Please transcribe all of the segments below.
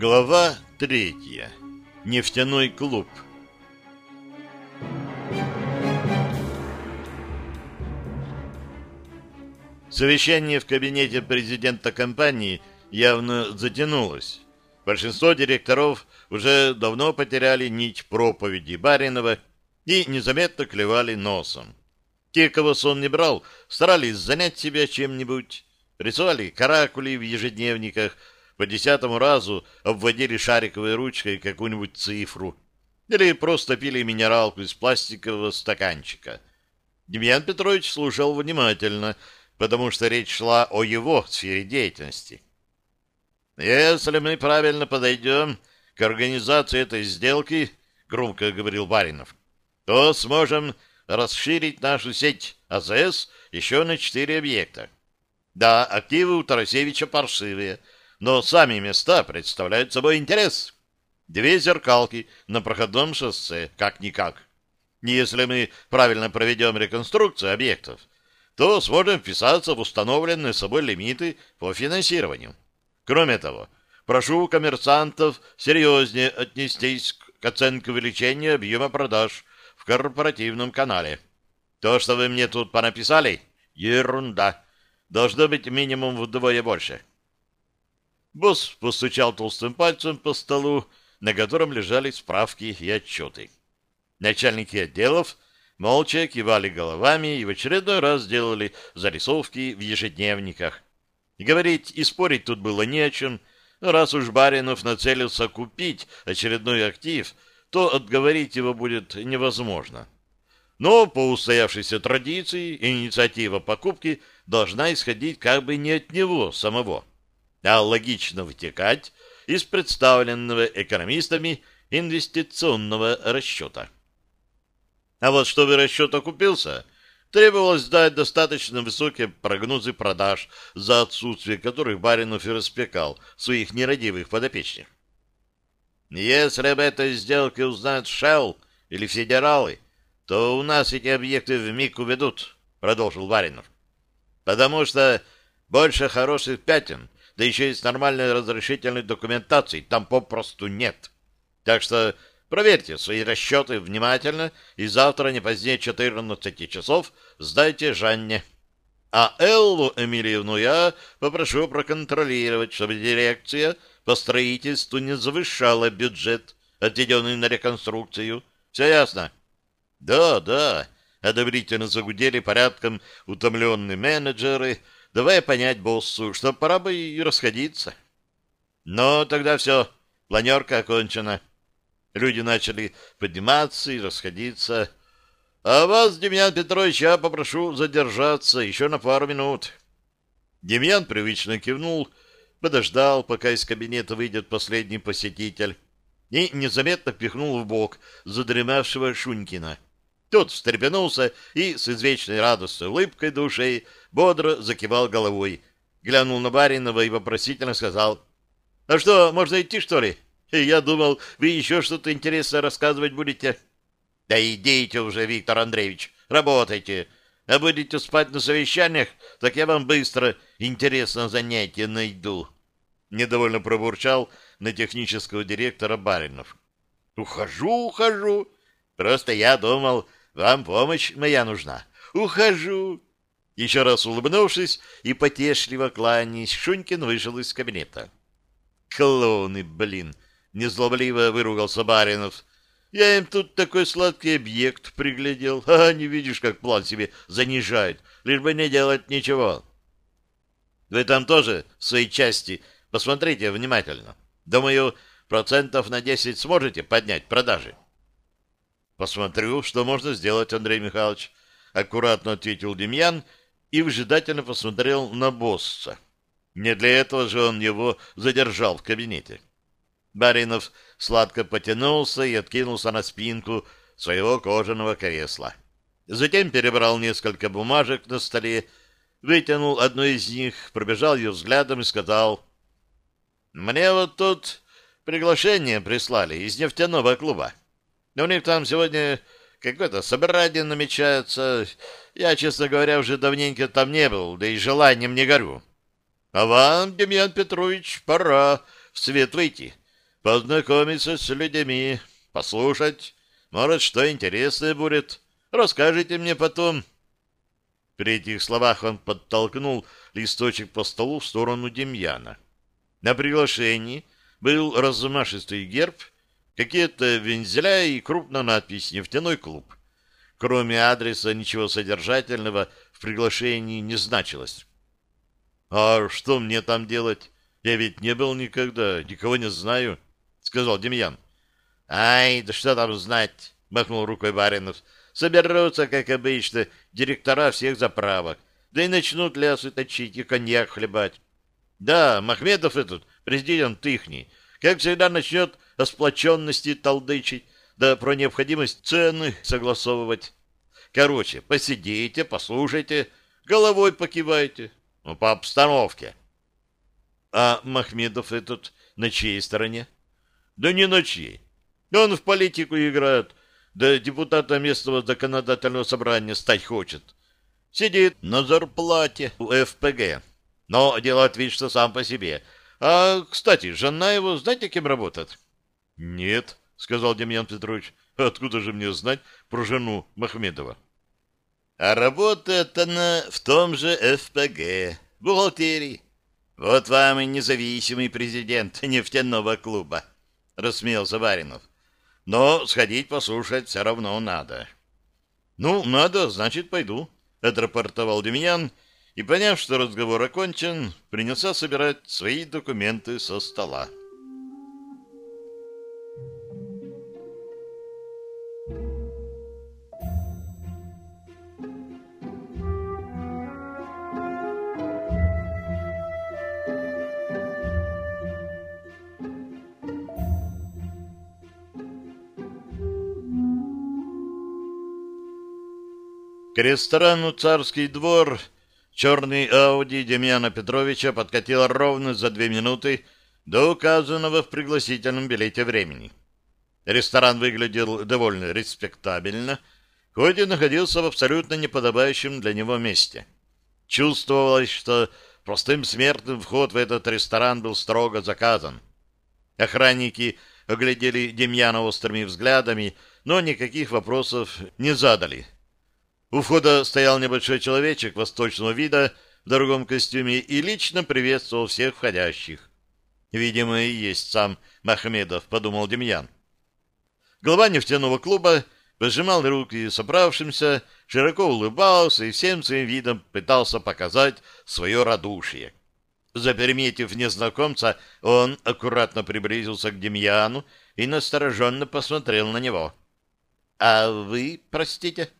Глава третья. Нефтяной клуб. Совещание в кабинете президента компании явно затянулось. Большинство директоров уже давно потеряли нить проповеди Баринова и незаметно клевали носом. Те, кого сон не брал, старались занять себя чем-нибудь, рисовали каракули в ежедневниках, по десятому разу обводили шариковой ручкой какую-нибудь цифру или просто пили минералку из пластикового стаканчика. Демьян Петрович слушал внимательно, потому что речь шла о его сфере деятельности. «Если мы правильно подойдем к организации этой сделки, — громко говорил Баринов, — то сможем расширить нашу сеть АЗС еще на четыре объекта. Да, активы у Тарасевича паршивые — но сами места представляют собой интерес. Две зеркалки на проходном шоссе, как-никак. Если мы правильно проведем реконструкцию объектов, то сможем вписаться в установленные собой лимиты по финансированию. Кроме того, прошу коммерсантов серьезнее отнестись к оценке увеличения объема продаж в корпоративном канале. То, что вы мне тут понаписали, ерунда. Должно быть минимум вдвое больше. Босс постучал толстым пальцем по столу, на котором лежали справки и отчеты. Начальники отделов молча кивали головами и в очередной раз делали зарисовки в ежедневниках. Говорить и спорить тут было не о чем, раз уж Баринов нацелился купить очередной актив, то отговорить его будет невозможно. Но по устоявшейся традиции инициатива покупки должна исходить как бы не от него самого а логично вытекать из представленного экономистами инвестиционного расчета. А вот чтобы расчет окупился, требовалось дать достаточно высокие прогнозы продаж, за отсутствие которых Баринов и распекал своих нерадивых подопечных. Если об этой сделке узнают Шелл или федералы, то у нас эти объекты вмиг уведут, продолжил Баринов. Потому что больше хороших пятен — да еще и с нормальной разрешительной документацией там попросту нет. Так что проверьте свои расчеты внимательно и завтра не позднее 14 часов сдайте Жанне. А Эллу Эмильевну я попрошу проконтролировать, чтобы дирекция по строительству не завышала бюджет, отведенный на реконструкцию. Все ясно? Да, да, одобрительно загудели порядком утомленные менеджеры, давая понять боссу, что пора бы и расходиться. Но тогда все, планерка окончена. Люди начали подниматься и расходиться. А вас, Демьян Петрович, я попрошу задержаться еще на пару минут. Демьян привычно кивнул, подождал, пока из кабинета выйдет последний посетитель, и незаметно пихнул в бок задремавшего Шунькина. Тот встрепенулся и с извечной радостной улыбкой душей бодро закивал головой, глянул на Баринова и вопросительно сказал, «А что, можно идти, что ли? Я думал, вы еще что-то интересное рассказывать будете». «Да идите уже, Виктор Андреевич, работайте. А будете спать на совещаниях, так я вам быстро интересное занятие найду». Недовольно пробурчал на технического директора Баринов. «Ухожу, ухожу. Просто я думал, вам помощь моя нужна. Ухожу. Еще раз улыбнувшись и потешливо кланяясь, Шунькин вышел из кабинета. Клоуны, блин! Незлобливо выругался Баринов. Я им тут такой сладкий объект приглядел. А не видишь, как план себе занижает, лишь бы не делать ничего. Вы там тоже в своей части посмотрите внимательно. Думаю, процентов на десять сможете поднять продажи. Посмотрю, что можно сделать, Андрей Михайлович. Аккуратно ответил Демьян и выжидательно посмотрел на босса. Не для этого же он его задержал в кабинете. Баринов сладко потянулся и откинулся на спинку своего кожаного кресла. Затем перебрал несколько бумажек на столе, вытянул одну из них, пробежал ее взглядом и сказал, «Мне вот тут приглашение прислали из нефтяного клуба. У них там сегодня какое-то собрание намечается. Я, честно говоря, уже давненько там не был, да и желанием не горю. А вам, Демьян Петрович, пора в свет выйти. познакомиться с людьми, послушать. Может, что интересное будет. Расскажите мне потом. При этих словах он подтолкнул листочек по столу в сторону Демьяна. На приглашении был размашистый герб, какие-то вензеля и крупная надпись «Нефтяной клуб». Кроме адреса ничего содержательного в приглашении не значилось. «А что мне там делать? Я ведь не был никогда, никого не знаю», — сказал Демьян. «Ай, да что там знать?» — махнул рукой Баринов. «Соберутся, как обычно, директора всех заправок, да и начнут лясы точить и коньяк хлебать. Да, Махмедов этот, президент ихний, как всегда начнет о сплоченности толдычить, да про необходимость цены согласовывать. Короче, посидите, послушайте, головой покивайте, ну, по обстановке. А Махмедов этот на чьей стороне? Да не на чьей. Он в политику играет, да депутата местного законодательного собрания стать хочет. Сидит на зарплате у ФПГ, но делает вид, что сам по себе. А, кстати, жена его, знаете, кем работает? — Нет, — сказал Демьян Петрович. — Откуда же мне знать про жену Махмедова? — А работает она в том же ФПГ, бухгалтерии. Вот вам и независимый президент нефтяного клуба, — рассмеялся Баринов. — Но сходить послушать все равно надо. — Ну, надо, значит, пойду, — отрапортовал Демьян, — и, поняв, что разговор окончен, принялся собирать свои документы со стола. К ресторану «Царский двор» Черный Ауди Демьяна Петровича подкатил ровно за две минуты до указанного в пригласительном билете времени. Ресторан выглядел довольно респектабельно, хоть и находился в абсолютно неподобающем для него месте. Чувствовалось, что простым смертным вход в этот ресторан был строго заказан. Охранники оглядели Демьяна острыми взглядами, но никаких вопросов не задали. У входа стоял небольшой человечек восточного вида в дорогом костюме и лично приветствовал всех входящих. Видимо, и есть сам Махмедов, подумал Демьян. Глава нефтяного клуба пожимал руки собравшимся, широко улыбался и всем своим видом пытался показать свое радушие. Запереметив незнакомца, он аккуратно приблизился к Демьяну и настороженно посмотрел на него. — А вы, простите? —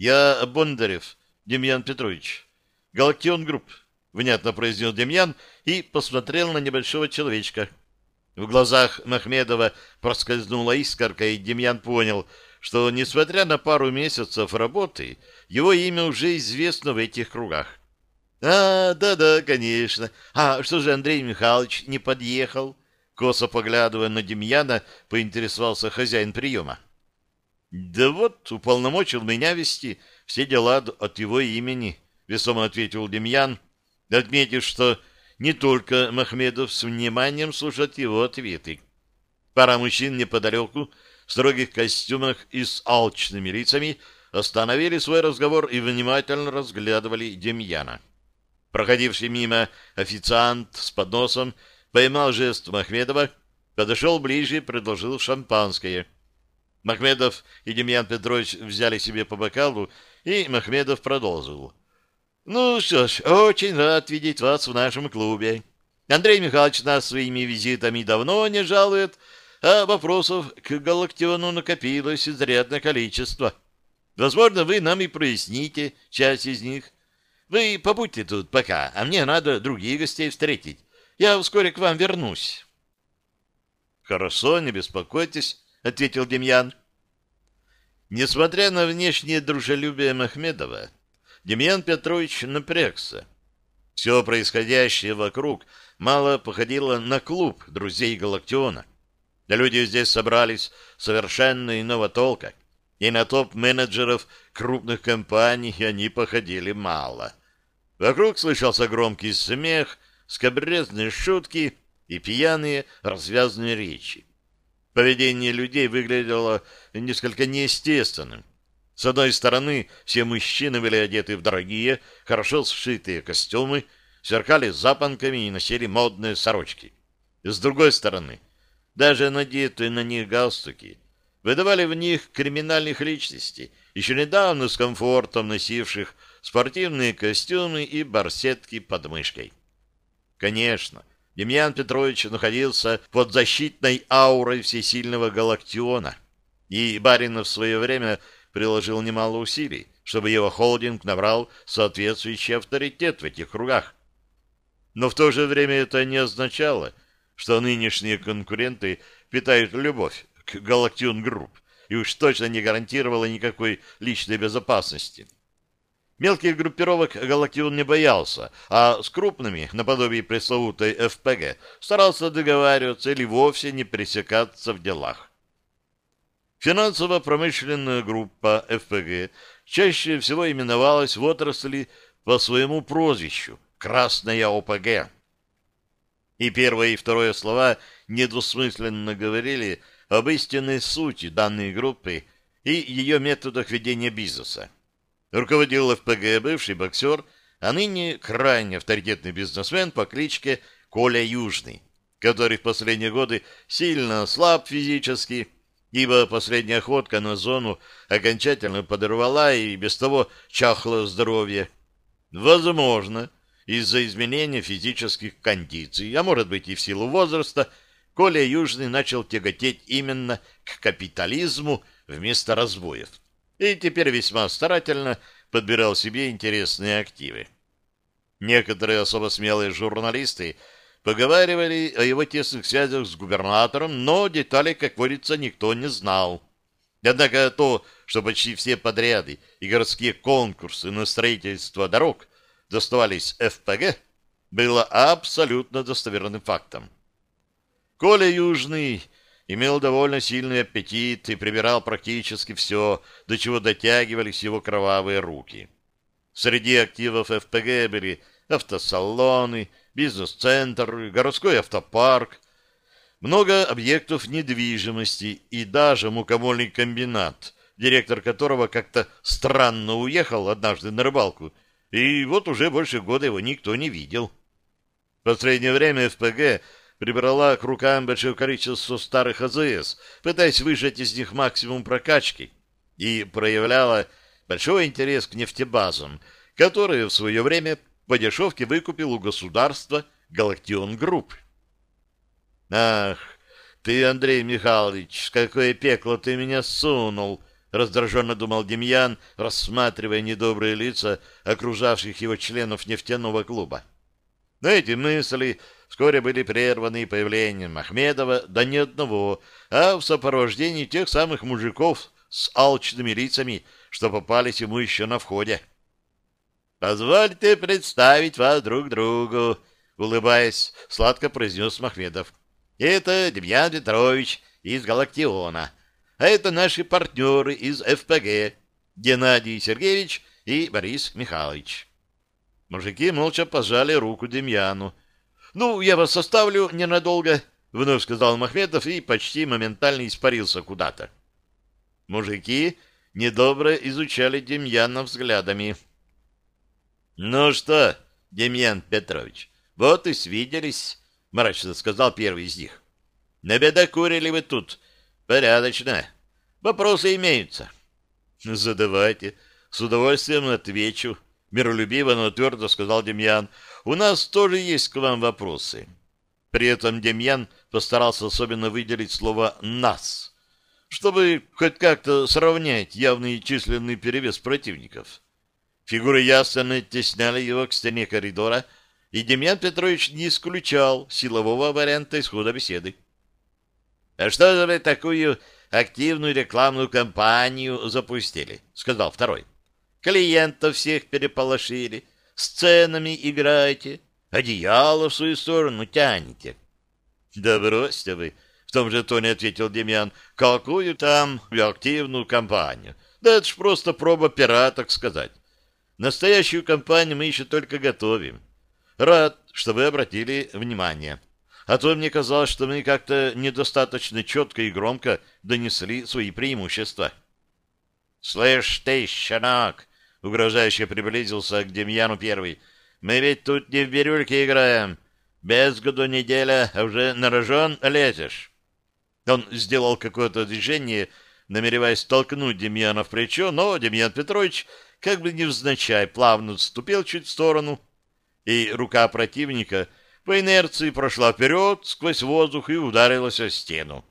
я Бондарев Демьян Петрович. Галактион Групп, внятно произнес Демьян и посмотрел на небольшого человечка. В глазах Махмедова проскользнула искорка, и Демьян понял, что, несмотря на пару месяцев работы, его имя уже известно в этих кругах. «А, да-да, конечно. А что же Андрей Михайлович не подъехал?» Косо поглядывая на Демьяна, поинтересовался хозяин приема. Да вот, уполномочил меня вести все дела от его имени, весомо ответил Демьян, отметив, что не только Махмедов с вниманием слушает его ответы. Пара мужчин неподалеку, в строгих костюмах и с алчными лицами, остановили свой разговор и внимательно разглядывали Демьяна. Проходивший мимо официант с подносом поймал жест Махмедова, подошел ближе и предложил шампанское — Махмедов и Демьян Петрович взяли себе по бокалу, и Махмедов продолжил. «Ну что ж, очень рад видеть вас в нашем клубе. Андрей Михайлович нас своими визитами давно не жалует, а вопросов к Галактиону накопилось изрядное количество. Возможно, вы нам и проясните часть из них. Вы побудьте тут пока, а мне надо других гостей встретить. Я вскоре к вам вернусь». «Хорошо, не беспокойтесь». — ответил Демьян. Несмотря на внешнее дружелюбие Махмедова, Демьян Петрович напрягся. Все происходящее вокруг мало походило на клуб друзей Галактиона. Да люди здесь собрались совершенно иного толка, и на топ-менеджеров крупных компаний они походили мало. Вокруг слышался громкий смех, скобрезные шутки и пьяные развязные речи. Поведение людей выглядело несколько неестественным. С одной стороны, все мужчины были одеты в дорогие, хорошо сшитые костюмы, сверкали запонками и носили модные сорочки. С другой стороны, даже надетые на них галстуки выдавали в них криминальных личностей, еще недавно с комфортом носивших спортивные костюмы и барсетки под мышкой. Конечно, Демьян Петрович находился под защитной аурой всесильного Галактиона, и Баринов в свое время приложил немало усилий, чтобы его холдинг набрал соответствующий авторитет в этих кругах. Но в то же время это не означало, что нынешние конкуренты питают любовь к Галактион Групп и уж точно не гарантировало никакой личной безопасности. Мелких группировок Галактион не боялся, а с крупными, наподобие пресловутой ФПГ, старался договариваться или вовсе не пересекаться в делах. Финансово-промышленная группа ФПГ чаще всего именовалась в отрасли по своему прозвищу «Красная ОПГ». И первое и второе слова недвусмысленно говорили об истинной сути данной группы и ее методах ведения бизнеса. Руководил ФПГ бывший боксер, а ныне крайне авторитетный бизнесмен по кличке Коля Южный, который в последние годы сильно слаб физически, ибо последняя охотка на зону окончательно подорвала и без того чахло здоровье. Возможно, из-за изменения физических кондиций, а может быть и в силу возраста, Коля Южный начал тяготеть именно к капитализму вместо разбоев и теперь весьма старательно подбирал себе интересные активы. Некоторые особо смелые журналисты поговаривали о его тесных связях с губернатором, но деталей, как говорится, никто не знал. Однако то, что почти все подряды и городские конкурсы на строительство дорог доставались ФПГ, было абсолютно достоверным фактом. Коля Южный имел довольно сильный аппетит и прибирал практически все, до чего дотягивались его кровавые руки. Среди активов ФПГ были автосалоны, бизнес-центр, городской автопарк, много объектов недвижимости и даже мукомольный комбинат, директор которого как-то странно уехал однажды на рыбалку, и вот уже больше года его никто не видел. В последнее время ФПГ прибрала к рукам большое количество старых АЗС, пытаясь выжать из них максимум прокачки, и проявляла большой интерес к нефтебазам, которые в свое время по дешевке выкупил у государства Галактион Групп. «Ах, ты, Андрей Михайлович, какое пекло ты меня сунул!» — раздраженно думал Демьян, рассматривая недобрые лица окружавших его членов нефтяного клуба. Но эти мысли вскоре были прерваны появлением Ахмедова, да не одного, а в сопровождении тех самых мужиков с алчными лицами, что попались ему еще на входе. «Позвольте представить вас друг другу», — улыбаясь, сладко произнес Махмедов. «Это Демьян Петрович из Галактиона, а это наши партнеры из ФПГ, Геннадий Сергеевич и Борис Михайлович». Мужики молча пожали руку Демьяну, «Ну, я вас оставлю ненадолго», — вновь сказал Махметов и почти моментально испарился куда-то. Мужики недобро изучали Демьяна взглядами. «Ну что, Демьян Петрович, вот и свиделись», — мрачно сказал первый из них. «Набедокурили вы тут. Порядочно. Вопросы имеются». «Задавайте. С удовольствием отвечу», — миролюбиво, но твердо сказал Демьян. У нас тоже есть к вам вопросы. При этом Демьян постарался особенно выделить слово «нас», чтобы хоть как-то сравнять явный численный перевес противников. Фигуры ясно оттесняли его к стене коридора, и Демьян Петрович не исключал силового варианта исхода беседы. «А что же вы такую активную рекламную кампанию запустили?» — сказал второй. «Клиентов всех переполошили, сценами играете, одеяло в свою сторону тянете. — Да бросьте вы, — в том же тоне ответил Демьян, — какую там активную кампанию. Да это ж просто проба пера, так сказать. Настоящую кампанию мы еще только готовим. Рад, что вы обратили внимание. а то мне казалось, что мы как-то недостаточно четко и громко донесли свои преимущества. — Слышь ты, щенок! — угрожающе приблизился к Демьяну Первый. — Мы ведь тут не в бирюльке играем. Без году неделя, а уже на рожон лезешь. Он сделал какое-то движение, намереваясь толкнуть Демьяна в плечо, но Демьян Петрович, как бы невзначай, плавно отступил чуть в сторону, и рука противника по инерции прошла вперед сквозь воздух и ударилась о стену.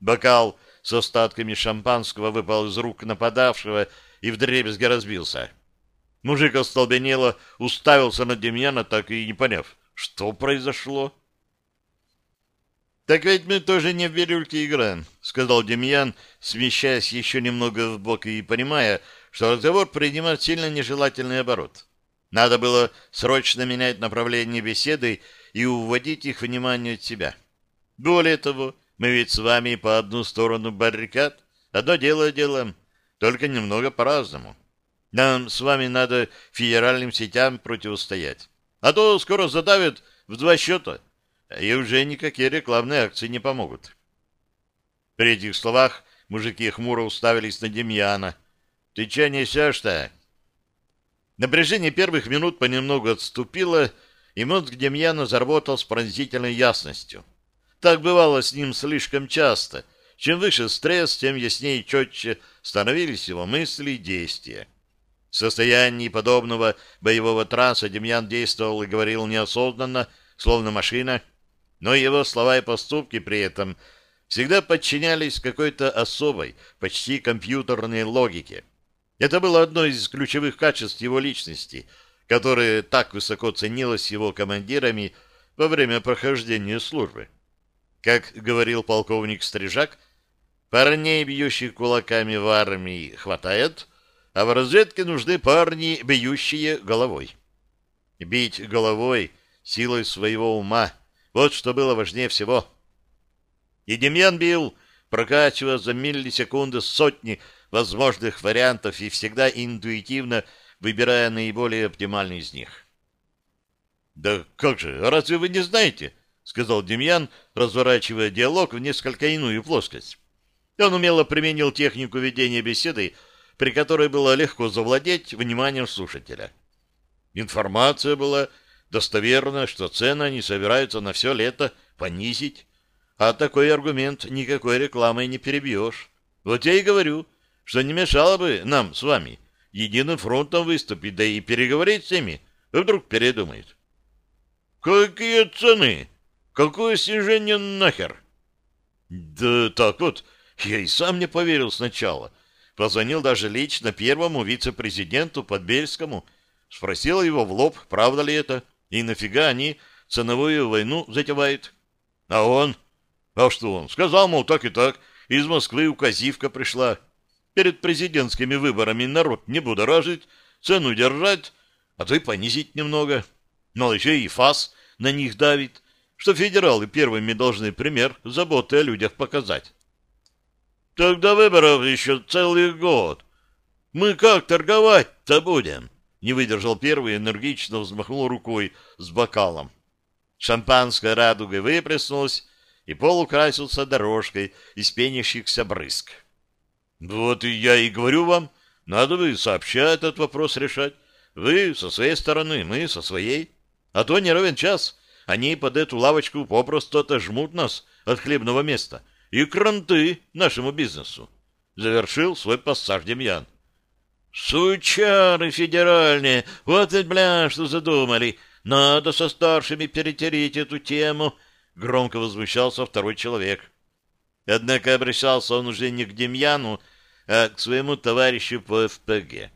Бокал с остатками шампанского выпал из рук нападавшего и вдребезги разбился. Мужик остолбенело уставился на Демьяна, так и не поняв, что произошло. «Так ведь мы тоже не в бирюльке играем», — сказал Демьян, смещаясь еще немного в бок и понимая, что разговор принимает сильно нежелательный оборот. Надо было срочно менять направление беседы и уводить их внимание от себя. Более того, мы ведь с вами по одну сторону баррикад, одно дело делаем, только немного по-разному. Нам с вами надо федеральным сетям противостоять. А то скоро задавят в два счета, и уже никакие рекламные акции не помогут. При этих словах мужики хмуро уставились на Демьяна. «Ты че несешь-то?» Напряжение первых минут понемногу отступило, и мозг Демьяна заработал с пронзительной ясностью. Так бывало с ним слишком часто. Чем выше стресс, тем яснее и четче становились его мысли и действия. В состоянии подобного боевого транса Демьян действовал и говорил неосознанно, словно машина, но его слова и поступки при этом всегда подчинялись какой-то особой, почти компьютерной логике. Это было одно из ключевых качеств его личности, которое так высоко ценилось его командирами во время прохождения службы. Как говорил полковник Стрижак, парней, бьющих кулаками в армии, хватает — а в разведке нужны парни, бьющие головой. Бить головой силой своего ума — вот что было важнее всего. И Демьян бил, прокачивая за миллисекунды сотни возможных вариантов и всегда интуитивно выбирая наиболее оптимальный из них. «Да как же, разве вы не знаете?» — сказал Демьян, разворачивая диалог в несколько иную плоскость. Он умело применил технику ведения беседы при которой было легко завладеть вниманием слушателя. Информация была достоверна, что цены они собираются на все лето понизить, а такой аргумент никакой рекламой не перебьешь. Вот я и говорю, что не мешало бы нам с вами единым фронтом выступить, да и переговорить с ними, вдруг передумает. Какие цены? Какое снижение нахер? Да так вот, я и сам не поверил сначала. Позвонил даже лично первому вице-президенту Подбельскому, спросил его в лоб, правда ли это, и нафига они ценовую войну затевают. А он... А что он? Сказал, мол, так и так. Из Москвы указивка пришла. Перед президентскими выборами народ не будоражить, цену держать, а то и понизить немного. Но еще и ФАС на них давит, что федералы первыми должны пример заботы о людях показать. Тогда выборов еще целый год. Мы как торговать-то будем? Не выдержал первый, энергично взмахнул рукой с бокалом. Шампанское радугой выплеснулось, и пол украсился дорожкой из пенящихся брызг. Вот и я и говорю вам, надо бы сообща этот вопрос решать. Вы со своей стороны, мы со своей. А то не ровен час. Они под эту лавочку попросту отожмут нас от хлебного места и кранты нашему бизнесу. Завершил свой пассаж Демьян. Сучары федеральные, вот ведь, бля, что задумали. Надо со старшими перетереть эту тему, громко возмущался второй человек. Однако обращался он уже не к Демьяну, а к своему товарищу по ФПГ.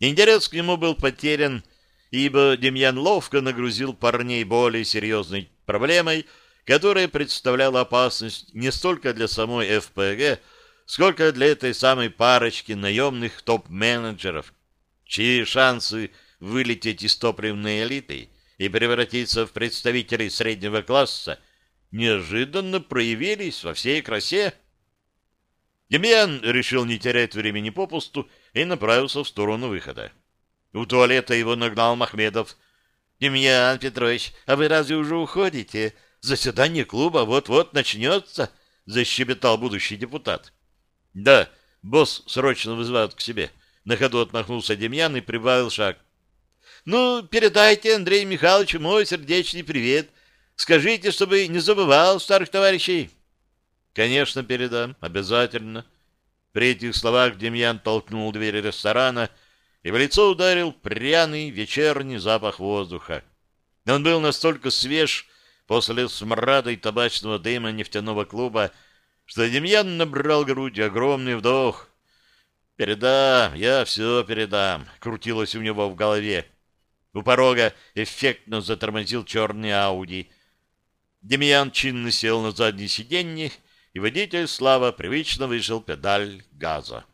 Интерес к нему был потерян, ибо Демьян ловко нагрузил парней более серьезной проблемой — которая представляла опасность не столько для самой ФПГ, сколько для этой самой парочки наемных топ-менеджеров, чьи шансы вылететь из топливной элиты и превратиться в представителей среднего класса неожиданно проявились во всей красе. Демьян решил не терять времени попусту и направился в сторону выхода. У туалета его нагнал Махмедов. — Демьян Петрович, а вы разве уже уходите? Заседание клуба вот-вот начнется, — защебетал будущий депутат. — Да, босс срочно вызывают к себе. На ходу отмахнулся Демьян и прибавил шаг. — Ну, передайте Андрею Михайловичу мой сердечный привет. Скажите, чтобы не забывал старых товарищей. — Конечно, передам, обязательно. При этих словах Демьян толкнул дверь ресторана и в лицо ударил пряный вечерний запах воздуха. Он был настолько свеж после смрада и табачного дыма нефтяного клуба, что Демьян набрал грудь огромный вдох. «Передам, я все передам», — крутилось у него в голове. У порога эффектно затормозил черный Ауди. Демьян чинно сел на заднее сиденье, и водитель Слава привычно выжил педаль газа.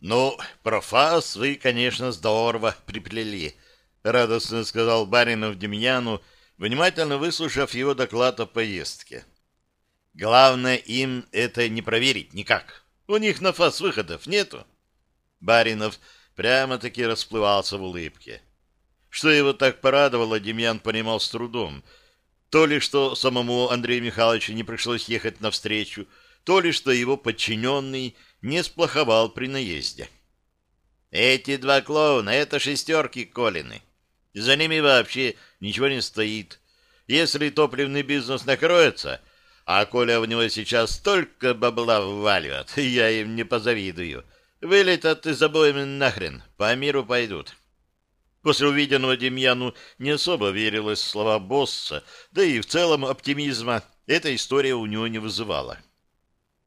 «Ну, профас вы, конечно, здорово приплели», — радостно сказал Баринов Демьяну, внимательно выслушав его доклад о поездке. «Главное им это не проверить никак. У них на фас выходов нету». Баринов прямо-таки расплывался в улыбке. Что его так порадовало, Демьян понимал с трудом. То ли, что самому Андрею Михайловичу не пришлось ехать навстречу, то ли, что его подчиненный не сплоховал при наезде. Эти два клоуна — это шестерки Колины. За ними вообще ничего не стоит. Если топливный бизнес накроется, а Коля в него сейчас столько бабла вваливает, я им не позавидую, вылетят из обоими нахрен, по миру пойдут. После увиденного Демьяну не особо верилось в слова босса, да и в целом оптимизма эта история у него не вызывала.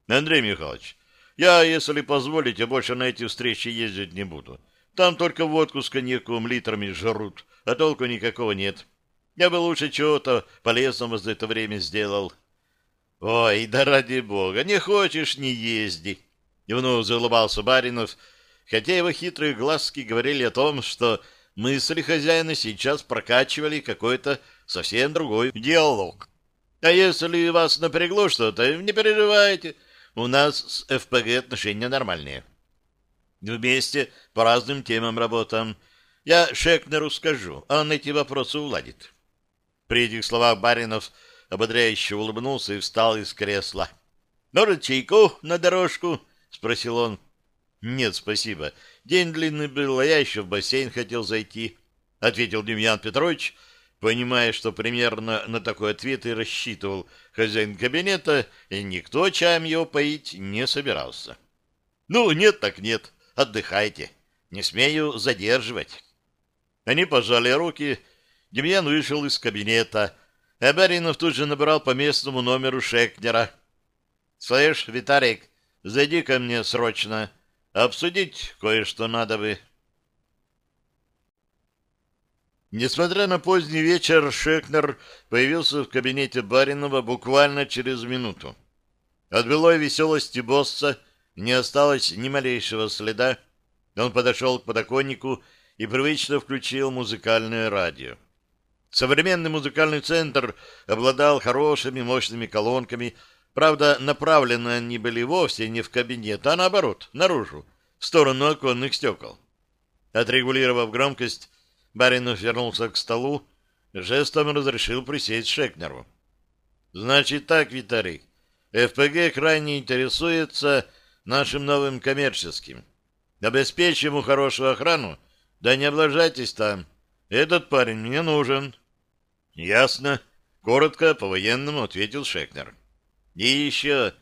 Андрей Михайлович, я, если позволите, больше на эти встречи ездить не буду. Там только водку с коньяком литрами жрут, а толку никакого нет. Я бы лучше чего-то полезного за это время сделал. Ой, да ради бога, не хочешь — не езди. И вновь залыбался Баринов, хотя его хитрые глазки говорили о том, что мысли хозяина сейчас прокачивали какой-то совсем другой диалог. А если вас напрягло что-то, не переживайте — у нас с ФПГ отношения нормальные. Вместе по разным темам работаем. Я Шекнеру скажу, он эти вопросы уладит. При этих словах Баринов ободряюще улыбнулся и встал из кресла. «Может, чайку на дорожку?» — спросил он. «Нет, спасибо. День длинный был, а я еще в бассейн хотел зайти», — ответил Демьян Петрович, понимая, что примерно на такой ответ и рассчитывал хозяин кабинета, и никто чаем его поить не собирался. «Ну, нет так нет, отдыхайте, не смею задерживать». Они пожали руки, Демьян вышел из кабинета, а Баринов тут же набрал по местному номеру Шекнера. «Слышь, Витарик, зайди ко мне срочно, обсудить кое-что надо бы». Несмотря на поздний вечер, Шекнер появился в кабинете Баринова буквально через минуту. От былой веселости босса не осталось ни малейшего следа. Он подошел к подоконнику и привычно включил музыкальное радио. Современный музыкальный центр обладал хорошими мощными колонками, правда, направлены они были вовсе не в кабинет, а наоборот, наружу, в сторону оконных стекол. Отрегулировав громкость, Баринов вернулся к столу, жестом разрешил присесть Шекнеру. «Значит так, Виталий, ФПГ крайне интересуется нашим новым коммерческим. Обеспечим ему хорошую охрану, да не облажайтесь там. Этот парень мне нужен». «Ясно», — коротко по-военному ответил Шекнер. «И еще,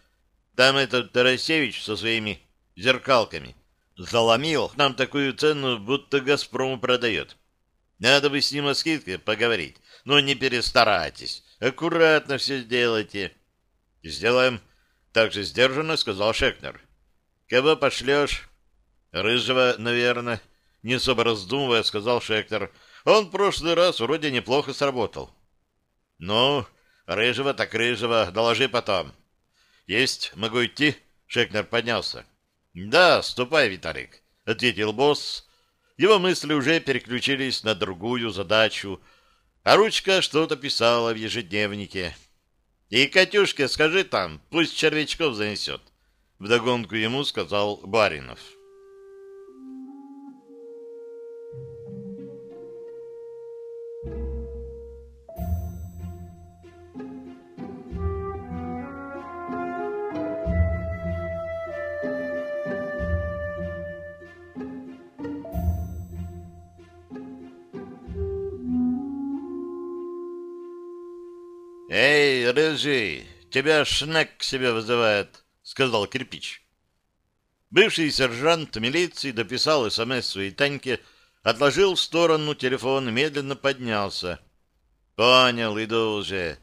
там этот Тарасевич со своими зеркалками заломил нам такую цену, будто «Газпрому» продает». Надо бы с ним о скидке поговорить, но не перестарайтесь. Аккуратно все сделайте. Сделаем. Так же сдержанно сказал Шекнер. Кого пошлешь? Рыжего, наверное. Не особо раздумывая, сказал Шекнер. Он в прошлый раз вроде неплохо сработал. Ну, рыжего так рыжего, доложи потом. Есть, могу идти? Шекнер поднялся. Да, ступай, Виталик, ответил босс, его мысли уже переключились на другую задачу, а ручка что-то писала в ежедневнике. «И Катюшке скажи там, пусть червячков занесет», —— вдогонку ему сказал Баринов. «Эй, рыжий, тебя шнек к себе вызывает!» Сказал кирпич. Бывший сержант милиции дописал СМС своей Таньке, отложил в сторону телефон медленно поднялся. «Понял, иду уже».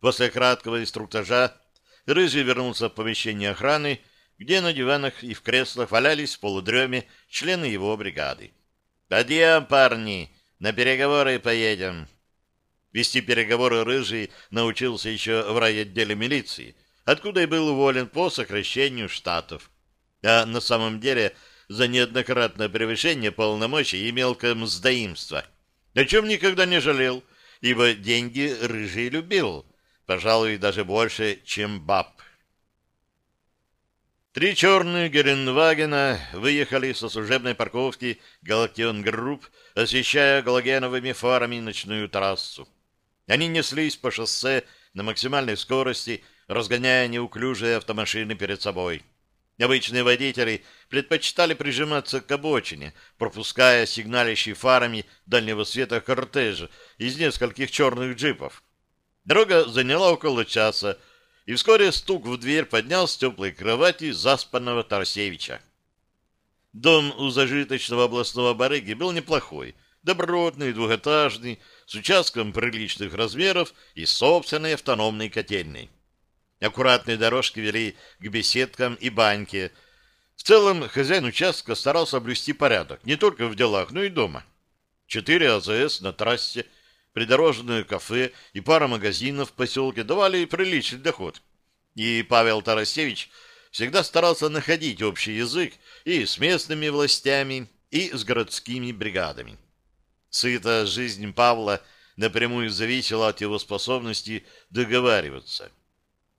После краткого инструктажа Рыжий вернулся в помещение охраны, где на диванах и в креслах валялись в полудреме члены его бригады. «Подъем, парни! На переговоры поедем!» Вести переговоры Рыжий научился еще в райотделе милиции, откуда и был уволен по сокращению штатов. А на самом деле за неоднократное превышение полномочий и мелкое мздоимство, о чем никогда не жалел, ибо деньги Рыжий любил — пожалуй, даже больше, чем баб. Три черные Гелендвагена выехали со служебной парковки «Галактион Групп», освещая галогеновыми фарами ночную трассу. Они неслись по шоссе на максимальной скорости, разгоняя неуклюжие автомашины перед собой. Обычные водители предпочитали прижиматься к обочине, пропуская сигналящий фарами дальнего света кортеж из нескольких черных джипов. Дорога заняла около часа, и вскоре стук в дверь поднял с теплой кровати заспанного Тарасевича. Дом у зажиточного областного барыги был неплохой, добротный, двухэтажный, с участком приличных размеров и собственной автономной котельной. Аккуратные дорожки вели к беседкам и баньке. В целом, хозяин участка старался облюсти порядок, не только в делах, но и дома. Четыре АЗС на трассе – придорожное кафе и пара магазинов в поселке давали приличный доход. И Павел Тарасевич всегда старался находить общий язык и с местными властями, и с городскими бригадами. Сытая жизнь Павла напрямую зависела от его способности договариваться.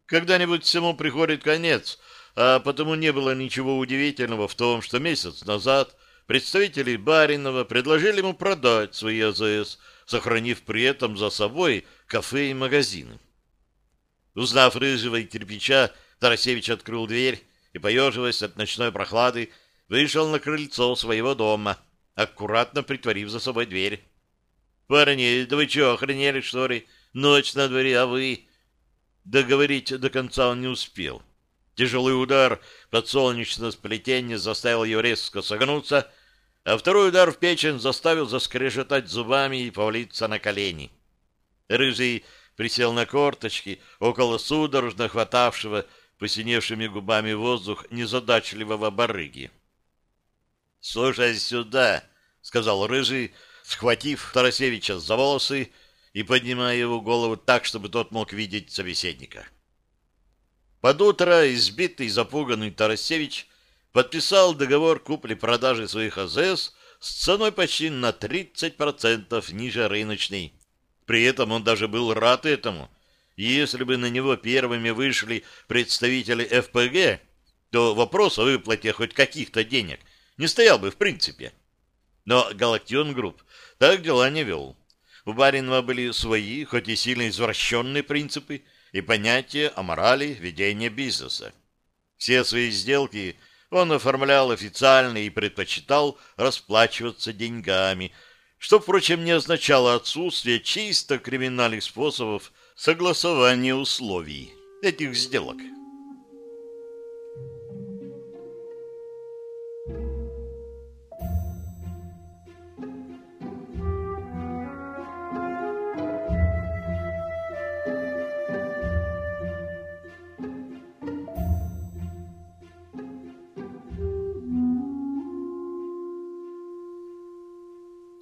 Когда-нибудь всему приходит конец, а потому не было ничего удивительного в том, что месяц назад представители Баринова предложили ему продать свои АЗС сохранив при этом за собой кафе и магазины. Узнав рыжего и кирпича, Тарасевич открыл дверь и, поеживаясь от ночной прохлады, вышел на крыльцо своего дома, аккуратно притворив за собой дверь. — Парни, да вы что, охренели, что ли? Ночь на дворе, а вы... Договорить до конца он не успел. Тяжелый удар под солнечное сплетение заставил ее резко согнуться, а второй удар в печень заставил заскрежетать зубами и повалиться на колени. Рыжий присел на корточки около судорожно хватавшего посиневшими губами воздух незадачливого барыги. — Слушай сюда, — сказал Рыжий, схватив Тарасевича за волосы и поднимая его голову так, чтобы тот мог видеть собеседника. Под утро избитый запуганный Тарасевич подписал договор купли-продажи своих АЗС с ценой почти на 30% ниже рыночной. При этом он даже был рад этому. Если бы на него первыми вышли представители ФПГ, то вопрос о выплате хоть каких-то денег не стоял бы в принципе. Но Галактион Групп так дела не вел. У Баринова были свои, хоть и сильно извращенные принципы и понятия о морали ведения бизнеса. Все свои сделки он оформлял официально и предпочитал расплачиваться деньгами, что, впрочем, не означало отсутствие чисто криминальных способов согласования условий этих сделок.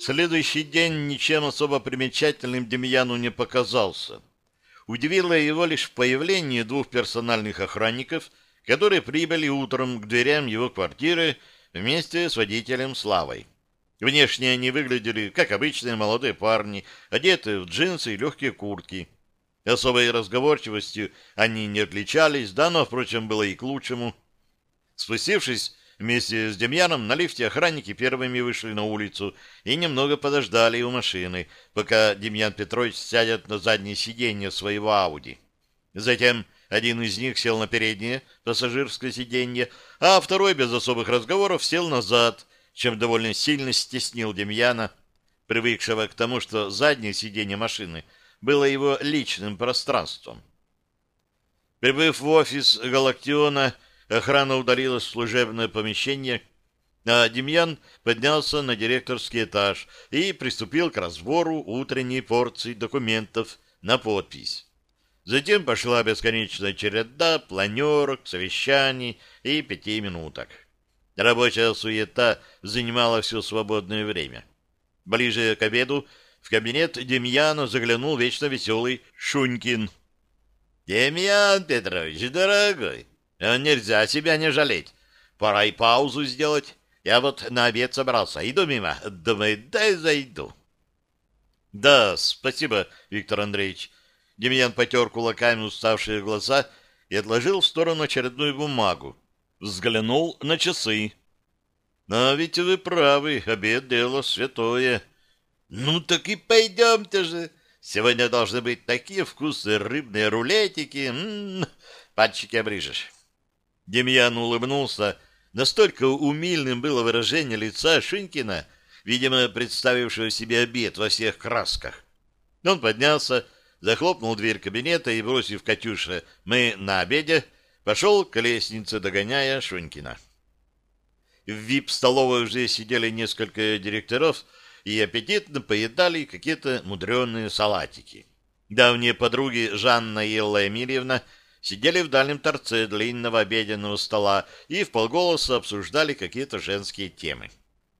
Следующий день ничем особо примечательным Демьяну не показался. Удивило его лишь появление двух персональных охранников, которые прибыли утром к дверям его квартиры вместе с водителем Славой. Внешне они выглядели, как обычные молодые парни, одетые в джинсы и легкие куртки. Особой разговорчивостью они не отличались, да, но, впрочем, было и к лучшему. Спустившись Вместе с Демьяном на лифте охранники первыми вышли на улицу и немного подождали у машины, пока Демьян Петрович сядет на заднее сиденье своего Ауди. Затем один из них сел на переднее пассажирское сиденье, а второй без особых разговоров сел назад, чем довольно сильно стеснил Демьяна, привыкшего к тому, что заднее сиденье машины было его личным пространством. Прибыв в офис Галактиона, охрана удалилась в служебное помещение, а Демьян поднялся на директорский этаж и приступил к разбору утренней порции документов на подпись. Затем пошла бесконечная череда планерок, совещаний и пяти минуток. Рабочая суета занимала все свободное время. Ближе к обеду в кабинет Демьяна заглянул вечно веселый Шунькин. — Демьян Петрович, дорогой, нельзя себя не жалеть. Пора и паузу сделать. Я вот на обед собрался. Иду мимо. Думаю, дай зайду. — Да, спасибо, Виктор Андреевич. Демьян потер кулаками уставшие глаза и отложил в сторону очередную бумагу. Взглянул на часы. — Но ведь вы правы, обед — дело святое. — Ну так и пойдемте же. Сегодня должны быть такие вкусные рыбные рулетики. М -м -м, пальчики обрежешь. Демьян улыбнулся. Настолько умильным было выражение лица Шинкина, видимо, представившего себе обед во всех красках. Он поднялся, захлопнул дверь кабинета и, бросив Катюше «Мы на обеде», пошел к лестнице, догоняя Шунькина. В вип-столовой уже сидели несколько директоров и аппетитно поедали какие-то мудреные салатики. Давние подруги Жанна и Элла Эмильевна сидели в дальнем торце длинного обеденного стола и в полголоса обсуждали какие-то женские темы.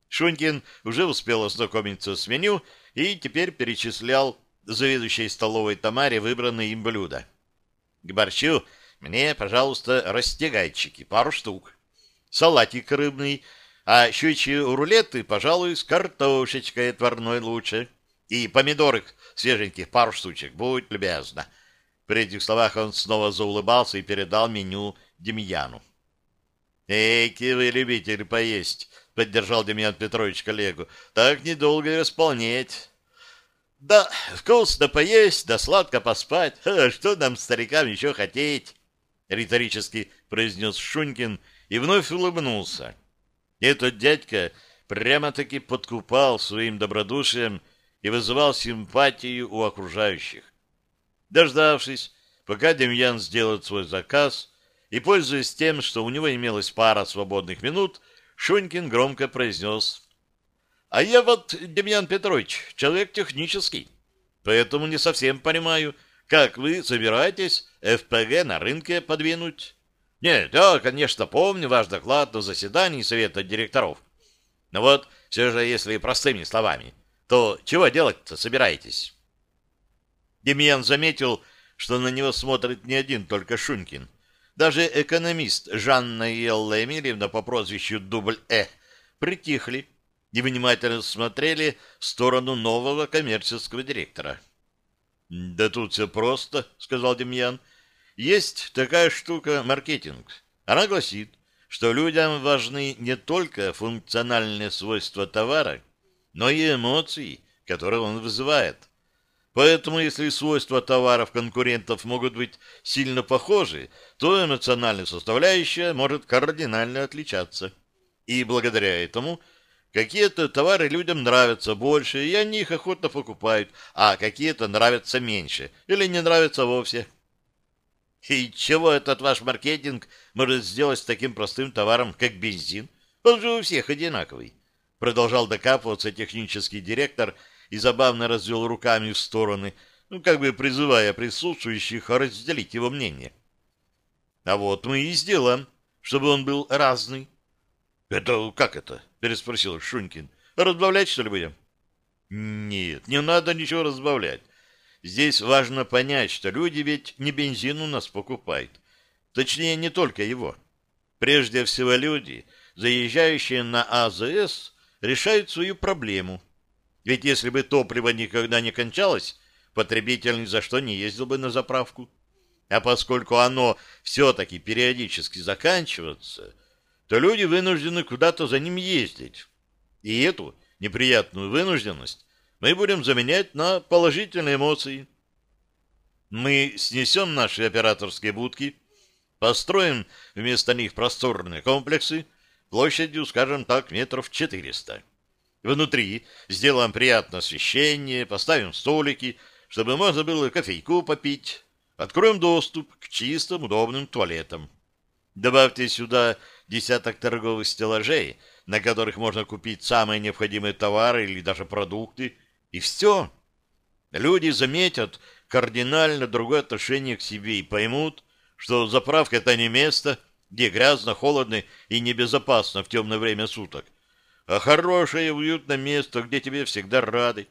Шунькин уже успел ознакомиться с меню и теперь перечислял заведующей столовой Тамаре выбранные им блюда. К борщу мне, пожалуйста, растягайчики, пару штук. Салатик рыбный, а щучьи рулеты, пожалуй, с картошечкой отварной лучше. И помидоры свеженьких пару штучек, будь любезна. При этих словах он снова заулыбался и передал меню Демьяну. «Эки вы любитель поесть», — поддержал Демьян Петрович коллегу. «Так недолго и располнеть». «Да, вкусно поесть, да сладко поспать. А что нам, старикам, еще хотеть?» — риторически произнес Шунькин и вновь улыбнулся. Этот дядька прямо-таки подкупал своим добродушием и вызывал симпатию у окружающих. Дождавшись, пока Демьян сделает свой заказ, и, пользуясь тем, что у него имелась пара свободных минут, Шунькин громко произнес «А я вот, Демьян Петрович, человек технический, поэтому не совсем понимаю, как вы собираетесь ФПГ на рынке подвинуть». Нет, я, конечно, помню ваш доклад на заседании Совета директоров. Но вот все же, если простыми словами, то чего делать-то собираетесь?» Демьян заметил, что на него смотрит не один только Шунькин. Даже экономист Жанна и Элла Эмильевна по прозвищу Дубль Э притихли и внимательно смотрели в сторону нового коммерческого директора. «Да тут все просто», — сказал Демьян. «Есть такая штука маркетинг. Она гласит, что людям важны не только функциональные свойства товара, но и эмоции, которые он вызывает. Поэтому, если свойства товаров конкурентов могут быть сильно похожи, то эмоциональная составляющая может кардинально отличаться. И благодаря этому какие-то товары людям нравятся больше, и они их охотно покупают, а какие-то нравятся меньше или не нравятся вовсе. И чего этот ваш маркетинг может сделать с таким простым товаром, как бензин? Он же у всех одинаковый. Продолжал докапываться технический директор – и забавно развел руками в стороны, ну, как бы призывая присутствующих разделить его мнение. А вот мы и сделаем, чтобы он был разный. — Это как это? — переспросил Шунькин. — Разбавлять, что ли, будем? — Нет, не надо ничего разбавлять. Здесь важно понять, что люди ведь не бензин у нас покупают. Точнее, не только его. Прежде всего люди, заезжающие на АЗС, решают свою проблему — ведь если бы топливо никогда не кончалось, потребитель ни за что не ездил бы на заправку. А поскольку оно все-таки периодически заканчивается, то люди вынуждены куда-то за ним ездить. И эту неприятную вынужденность мы будем заменять на положительные эмоции. Мы снесем наши операторские будки, построим вместо них просторные комплексы площадью, скажем так, метров четыреста. Внутри сделаем приятное освещение, поставим столики, чтобы можно было кофейку попить. Откроем доступ к чистым, удобным туалетам. Добавьте сюда десяток торговых стеллажей, на которых можно купить самые необходимые товары или даже продукты, и все. Люди заметят кардинально другое отношение к себе и поймут, что заправка — это не место, где грязно, холодно и небезопасно в темное время суток, а хорошее и уютное место, где тебе всегда рады.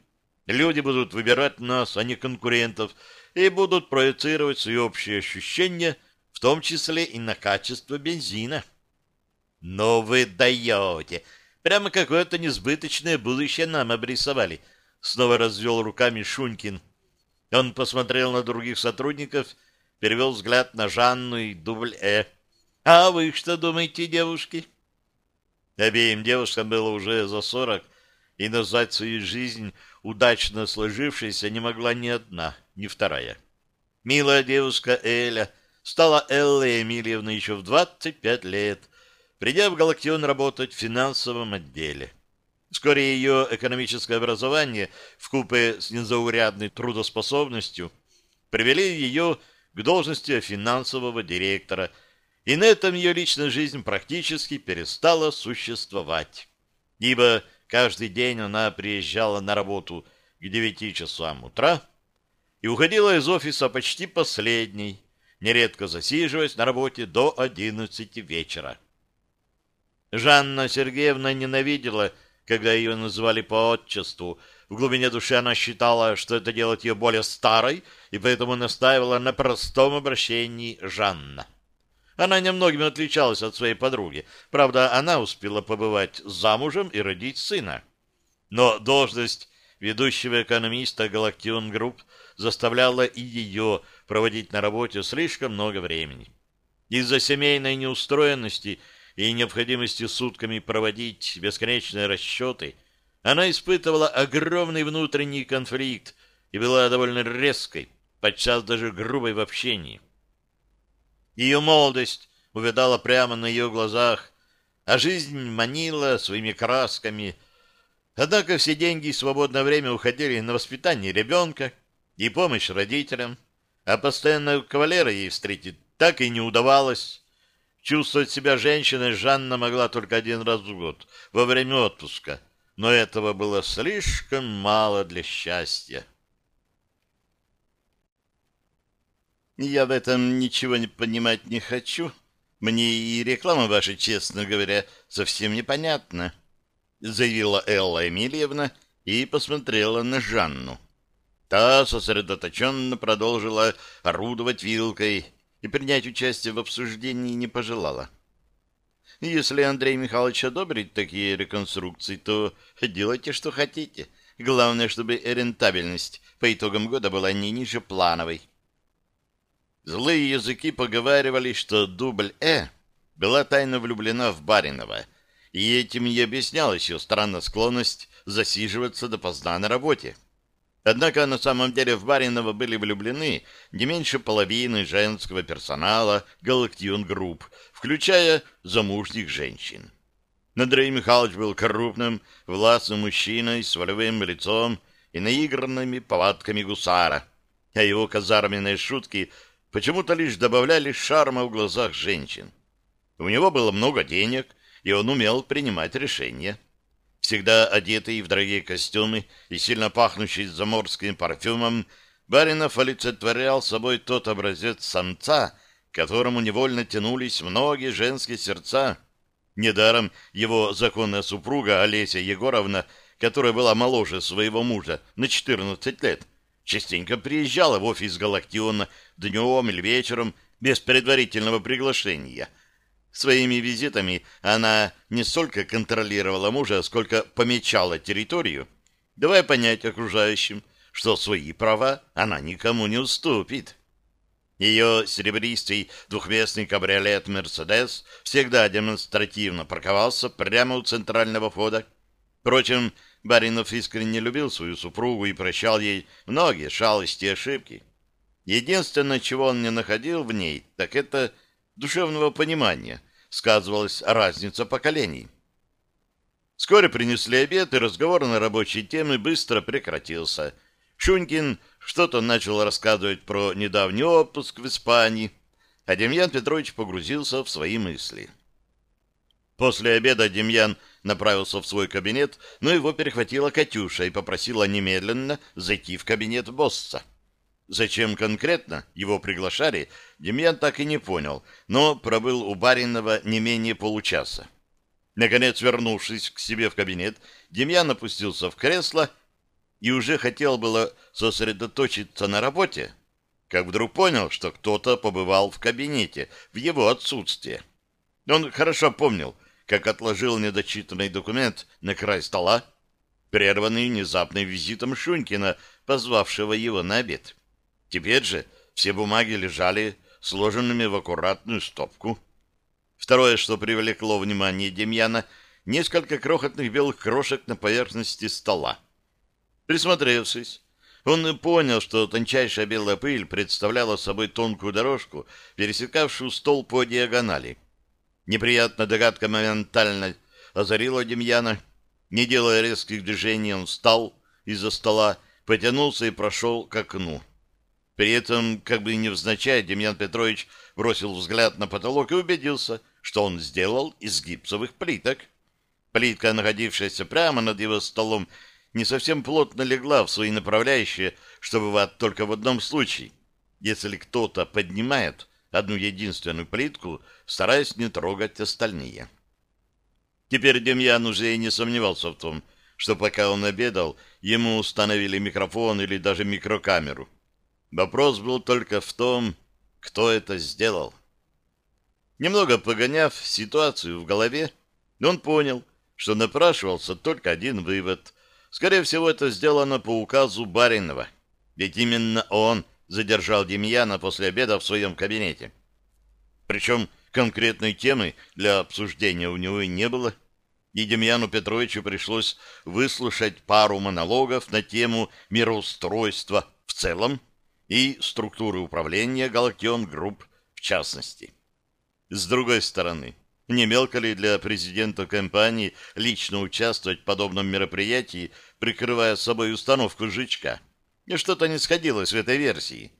Люди будут выбирать нас, а не конкурентов, и будут проецировать свои общие ощущения, в том числе и на качество бензина. Но вы даете! Прямо какое-то несбыточное будущее нам обрисовали. Снова развел руками Шунькин. Он посмотрел на других сотрудников, перевел взгляд на Жанну и дубль «Э». «А вы что думаете, девушки?» Обеим девушкам было уже за сорок, и назвать свою жизнь удачно сложившейся не могла ни одна, ни вторая. Милая девушка Эля стала Эллой Эмильевной еще в 25 лет, придя в Галактион работать в финансовом отделе. Вскоре ее экономическое образование в купе с незаурядной трудоспособностью привели ее к должности финансового директора, и на этом ее личная жизнь практически перестала существовать, ибо каждый день она приезжала на работу к девяти часам утра, и уходила из офиса почти последней, нередко засиживаясь на работе до одиннадцати вечера. Жанна Сергеевна ненавидела, когда ее называли по отчеству. В глубине души она считала, что это делает ее более старой, и поэтому настаивала на простом обращении «Жанна». Она немногим отличалась от своей подруги. Правда, она успела побывать замужем и родить сына. Но должность ведущего экономиста Галактион Групп заставляла и ее проводить на работе слишком много времени. Из-за семейной неустроенности и необходимости сутками проводить бесконечные расчеты, она испытывала огромный внутренний конфликт и была довольно резкой, подчас даже грубой в общении. Ее молодость увядала прямо на ее глазах, а жизнь манила своими красками. Однако все деньги и свободное время уходили на воспитание ребенка, и помощь родителям, а постоянного кавалера ей встретить так и не удавалось. Чувствовать себя женщиной Жанна могла только один раз в год, во время отпуска, но этого было слишком мало для счастья. «Я в этом ничего не понимать не хочу. Мне и реклама ваша, честно говоря, совсем непонятна», заявила Элла Эмильевна и посмотрела на Жанну. Та сосредоточенно продолжила орудовать вилкой и принять участие в обсуждении не пожелала. Если Андрей Михайлович одобрит такие реконструкции, то делайте, что хотите. Главное, чтобы рентабельность по итогам года была не ниже плановой. Злые языки поговаривали, что дубль «Э» была тайно влюблена в Баринова, и этим и объяснялась ее странная склонность засиживаться допоздна на работе. Однако на самом деле в Баринова были влюблены не меньше половины женского персонала Галактион Групп, включая замужних женщин. Андрей Михайлович был крупным, властным мужчиной с волевым лицом и наигранными повадками гусара, а его казарменные шутки почему-то лишь добавляли шарма в глазах женщин. У него было много денег, и он умел принимать решения всегда одетый в дорогие костюмы и сильно пахнущий заморским парфюмом, Баринов олицетворял собой тот образец самца, к которому невольно тянулись многие женские сердца. Недаром его законная супруга Олеся Егоровна, которая была моложе своего мужа на 14 лет, частенько приезжала в офис Галактиона днем или вечером без предварительного приглашения – Своими визитами она не столько контролировала мужа, сколько помечала территорию, давая понять окружающим, что свои права она никому не уступит. Ее серебристый двухместный кабриолет «Мерседес» всегда демонстративно парковался прямо у центрального входа. Впрочем, Баринов искренне любил свою супругу и прощал ей многие шалости и ошибки. Единственное, чего он не находил в ней, так это душевного понимания сказывалась разница поколений. Вскоре принесли обед, и разговор на рабочие темы быстро прекратился. Шунькин что-то начал рассказывать про недавний отпуск в Испании, а Демьян Петрович погрузился в свои мысли. После обеда Демьян направился в свой кабинет, но его перехватила Катюша и попросила немедленно зайти в кабинет босса. Зачем конкретно его приглашали, Демьян так и не понял, но пробыл у Баринова не менее получаса. Наконец, вернувшись к себе в кабинет, Демьян опустился в кресло и уже хотел было сосредоточиться на работе, как вдруг понял, что кто-то побывал в кабинете в его отсутствие. Он хорошо помнил, как отложил недочитанный документ на край стола, прерванный внезапным визитом Шунькина, позвавшего его на обед. Теперь же все бумаги лежали сложенными в аккуратную стопку. Второе, что привлекло внимание Демьяна, несколько крохотных белых крошек на поверхности стола. Присмотревшись, он понял, что тончайшая белая пыль представляла собой тонкую дорожку, пересекавшую стол по диагонали. Неприятная догадка моментально озарила Демьяна. Не делая резких движений, он встал из-за стола, потянулся и прошел к окну. При этом, как бы невзначай, Демьян Петрович бросил взгляд на потолок и убедился, что он сделал из гипсовых плиток. Плитка, находившаяся прямо над его столом, не совсем плотно легла в свои направляющие, что бывает только в одном случае. Если кто-то поднимает одну единственную плитку, стараясь не трогать остальные. Теперь Демьян уже и не сомневался в том, что пока он обедал, ему установили микрофон или даже микрокамеру. Вопрос был только в том, кто это сделал. Немного погоняв ситуацию в голове, он понял, что напрашивался только один вывод. Скорее всего, это сделано по указу Баринова, ведь именно он задержал Демьяна после обеда в своем кабинете. Причем конкретной темы для обсуждения у него и не было, и Демьяну Петровичу пришлось выслушать пару монологов на тему мироустройства в целом и структуры управления Галактион Групп в частности. С другой стороны, не мелко ли для президента компании лично участвовать в подобном мероприятии, прикрывая собой установку «Жичка»? Что-то не сходилось в этой версии.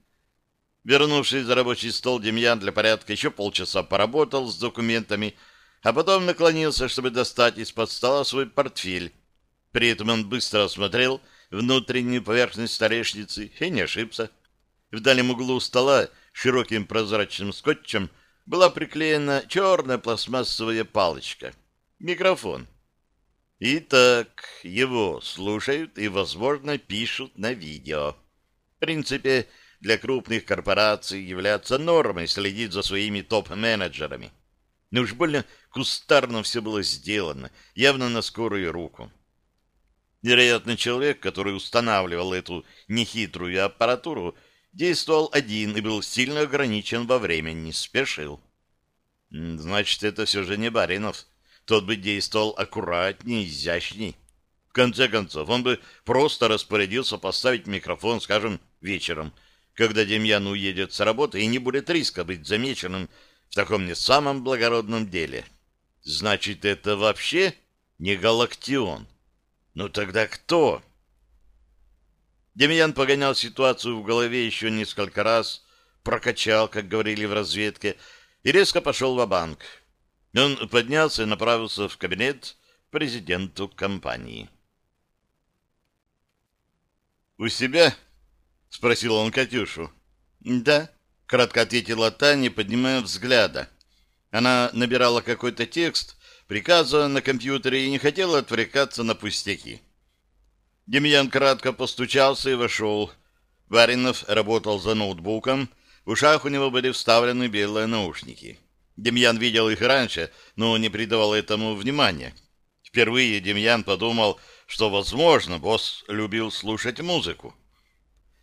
Вернувшись за рабочий стол, Демьян для порядка еще полчаса поработал с документами, а потом наклонился, чтобы достать из-под стола свой портфель. При этом он быстро осмотрел внутреннюю поверхность столешницы и не ошибся. В дальнем углу стола широким прозрачным скотчем была приклеена черная пластмассовая палочка. Микрофон. Итак, его слушают и, возможно, пишут на видео. В принципе, для крупных корпораций является нормой следить за своими топ-менеджерами. Но уж больно кустарно все было сделано, явно на скорую руку. Вероятно, человек, который устанавливал эту нехитрую аппаратуру, действовал один и был сильно ограничен во времени, спешил. Значит, это все же не Баринов. Тот бы действовал аккуратнее, изящней. В конце концов, он бы просто распорядился поставить микрофон, скажем, вечером, когда Демьян уедет с работы и не будет риска быть замеченным в таком не самом благородном деле. Значит, это вообще не Галактион. Ну тогда кто? Демьян погонял ситуацию в голове еще несколько раз, прокачал, как говорили в разведке, и резко пошел в банк Он поднялся и направился в кабинет президенту компании. «У себя?» — спросил он Катюшу. «Да», — кратко ответила Таня, поднимая взгляда. Она набирала какой-то текст, приказа на компьютере и не хотела отвлекаться на пустяки. Демьян кратко постучался и вошел. Варинов работал за ноутбуком, в ушах у него были вставлены белые наушники. Демьян видел их раньше, но не придавал этому внимания. Впервые Демьян подумал, что, возможно, босс любил слушать музыку.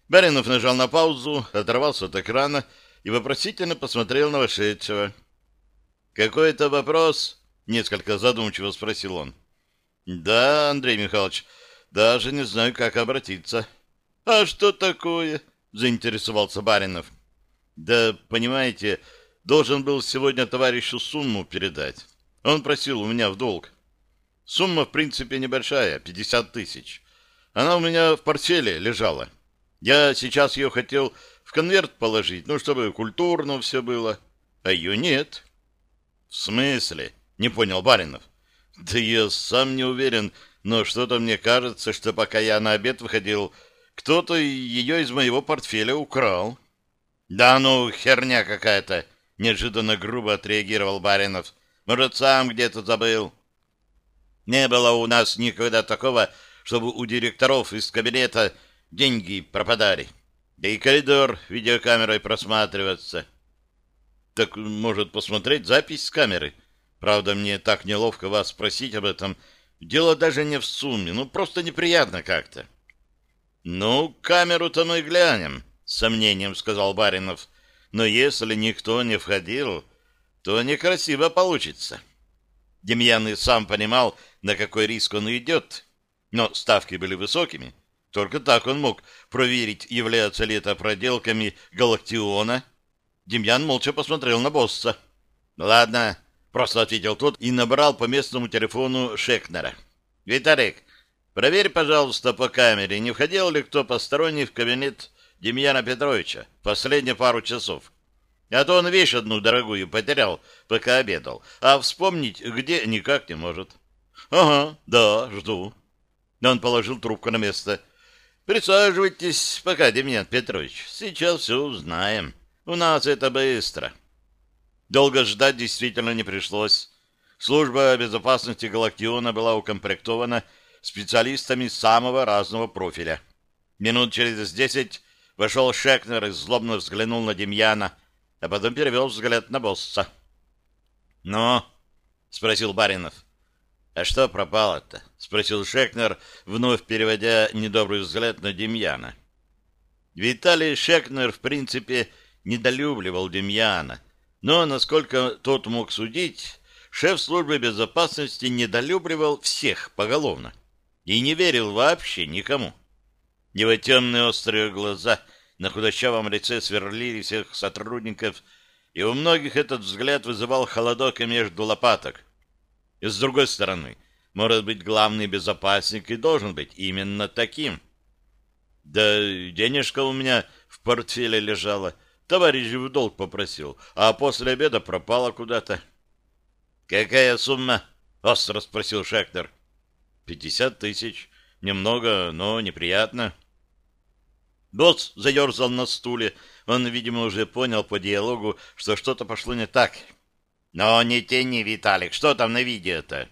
Баринов нажал на паузу, оторвался от экрана и вопросительно посмотрел на вошедшего. «Какой-то вопрос?» — несколько задумчиво спросил он. «Да, Андрей Михайлович, даже не знаю, как обратиться». «А что такое?» — заинтересовался Баринов. «Да, понимаете, должен был сегодня товарищу сумму передать. Он просил у меня в долг. Сумма, в принципе, небольшая, 50 тысяч. Она у меня в портфеле лежала». Я сейчас ее хотел в конверт положить, ну, чтобы культурно все было, а ее нет. В смысле? Не понял Баринов. Да я сам не уверен, но что-то мне кажется, что пока я на обед выходил, кто-то ее из моего портфеля украл. Да ну, херня какая-то, неожиданно грубо отреагировал Баринов. Может, сам где-то забыл. Не было у нас никогда такого, чтобы у директоров из кабинета деньги пропадали. Да и коридор видеокамерой просматриваться. Так, может, посмотреть запись с камеры? Правда, мне так неловко вас спросить об этом. Дело даже не в сумме, ну, просто неприятно как-то. Ну, камеру-то мы глянем, с сомнением сказал Баринов. Но если никто не входил, то некрасиво получится. Демьян и сам понимал, на какой риск он идет, но ставки были высокими. Только так он мог проверить, являются ли это проделками Галактиона. Демьян молча посмотрел на босса. «Ладно», — просто ответил тот и набрал по местному телефону Шекнера. «Виталик, проверь, пожалуйста, по камере, не входил ли кто посторонний в кабинет Демьяна Петровича последние пару часов. А то он вещь одну дорогую потерял, пока обедал, а вспомнить где никак не может». «Ага, да, жду». Он положил трубку на место. Присаживайтесь пока, Демьян Петрович. Сейчас все узнаем. У нас это быстро. Долго ждать действительно не пришлось. Служба безопасности Галактиона была укомплектована специалистами самого разного профиля. Минут через десять вошел Шекнер и злобно взглянул на Демьяна, а потом перевел взгляд на босса. «Ну?» — спросил Баринов. «А что пропало-то?» — спросил Шекнер, вновь переводя недобрый взгляд на Демьяна. Виталий Шекнер, в принципе, недолюбливал Демьяна, но, насколько тот мог судить, шеф службы безопасности недолюбливал всех поголовно и не верил вообще никому. Его темные острые глаза на худощавом лице сверлили всех сотрудников, и у многих этот взгляд вызывал холодок и между лопаток — и с другой стороны, может быть, главный безопасник и должен быть именно таким. Да денежка у меня в портфеле лежала. Товарищ в долг попросил, а после обеда пропала куда-то. «Какая сумма?» — остро спросил Шектор. «Пятьдесят тысяч. Немного, но неприятно». Босс заерзал на стуле. Он, видимо, уже понял по диалогу, что что-то пошло не так. Но не тяни, Виталик, что там на видео-то?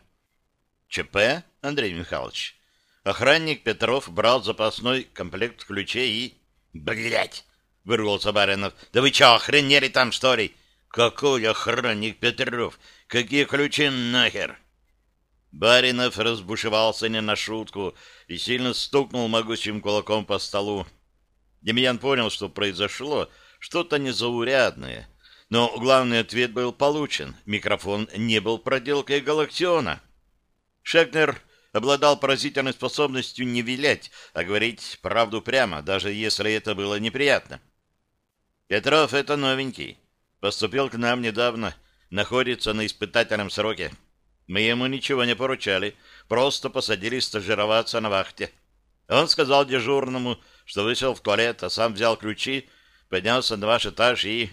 ЧП, Андрей Михайлович. Охранник Петров брал запасной комплект ключей и... Блять! Вырвался Баринов. Да вы что, охренели там, что ли? Какой охранник Петров? Какие ключи нахер? Баринов разбушевался не на шутку и сильно стукнул могучим кулаком по столу. Демьян понял, что произошло что-то незаурядное — но главный ответ был получен. Микрофон не был проделкой Галактиона. Шекнер обладал поразительной способностью не вилять, а говорить правду прямо, даже если это было неприятно. «Петров — это новенький. Поступил к нам недавно. Находится на испытательном сроке. Мы ему ничего не поручали, просто посадили стажироваться на вахте. Он сказал дежурному, что вышел в туалет, а сам взял ключи, поднялся на ваш этаж и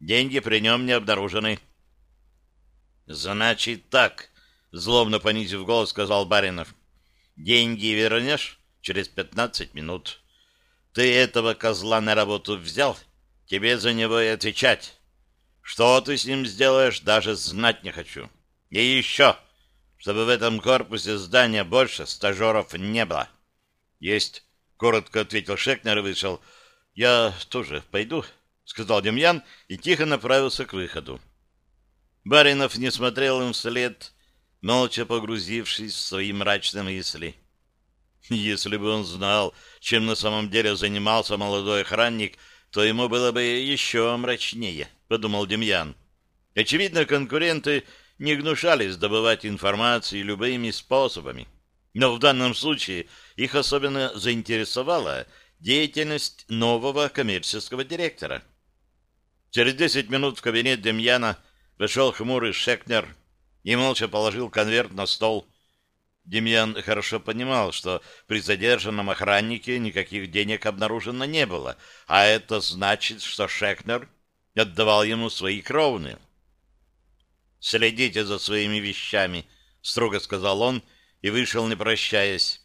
Деньги при нем не обнаружены. «Значит так», — злобно понизив голос, сказал Баринов. «Деньги вернешь через пятнадцать минут. Ты этого козла на работу взял, тебе за него и отвечать. Что ты с ним сделаешь, даже знать не хочу. И еще, чтобы в этом корпусе здания больше стажеров не было». «Есть», — коротко ответил Шекнер и вышел. «Я тоже пойду». — сказал Демьян и тихо направился к выходу. Баринов не смотрел им вслед, молча погрузившись в свои мрачные мысли. Если бы он знал, чем на самом деле занимался молодой охранник, то ему было бы еще мрачнее, — подумал Демьян. Очевидно, конкуренты не гнушались добывать информацию любыми способами. Но в данном случае их особенно заинтересовала деятельность нового коммерческого директора — Через десять минут в кабинет Демьяна вошел хмурый Шекнер и молча положил конверт на стол. Демьян хорошо понимал, что при задержанном охраннике никаких денег обнаружено не было, а это значит, что Шекнер отдавал ему свои кровные. «Следите за своими вещами», — строго сказал он и вышел, не прощаясь.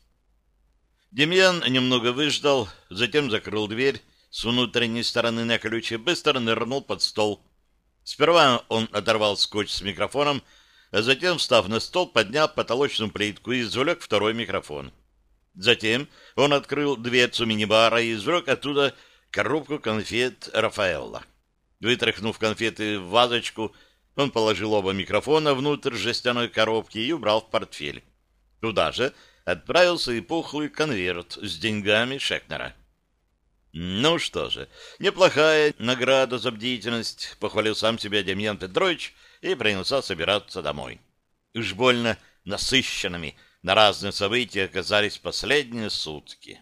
Демьян немного выждал, затем закрыл дверь с внутренней стороны на ключ и быстро нырнул под стол. Сперва он оторвал скотч с микрофоном, а затем, встав на стол, поднял потолочную плитку и извлек второй микрофон. Затем он открыл дверцу мини-бара и извлек оттуда коробку конфет Рафаэлла. Вытряхнув конфеты в вазочку, он положил оба микрофона внутрь жестяной коробки и убрал в портфель. Туда же отправился и пухлый конверт с деньгами Шекнера. Ну что же, неплохая награда за бдительность, похвалил сам себя Демьян Петрович и принялся собираться домой. Уж больно насыщенными на разные события оказались последние сутки.